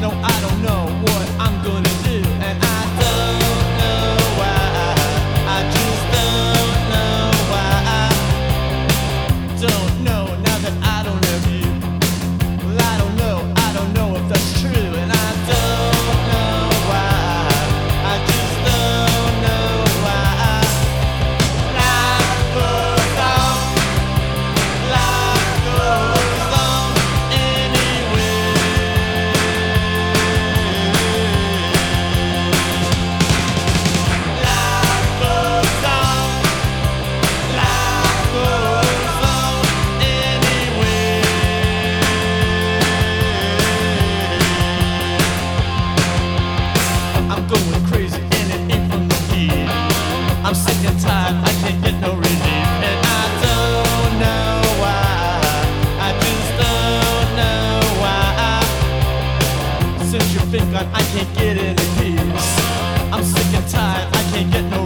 No, I don't know what I'm gonna do, and I don't. finger, I can't get any peace. I'm sick and tired, I can't get no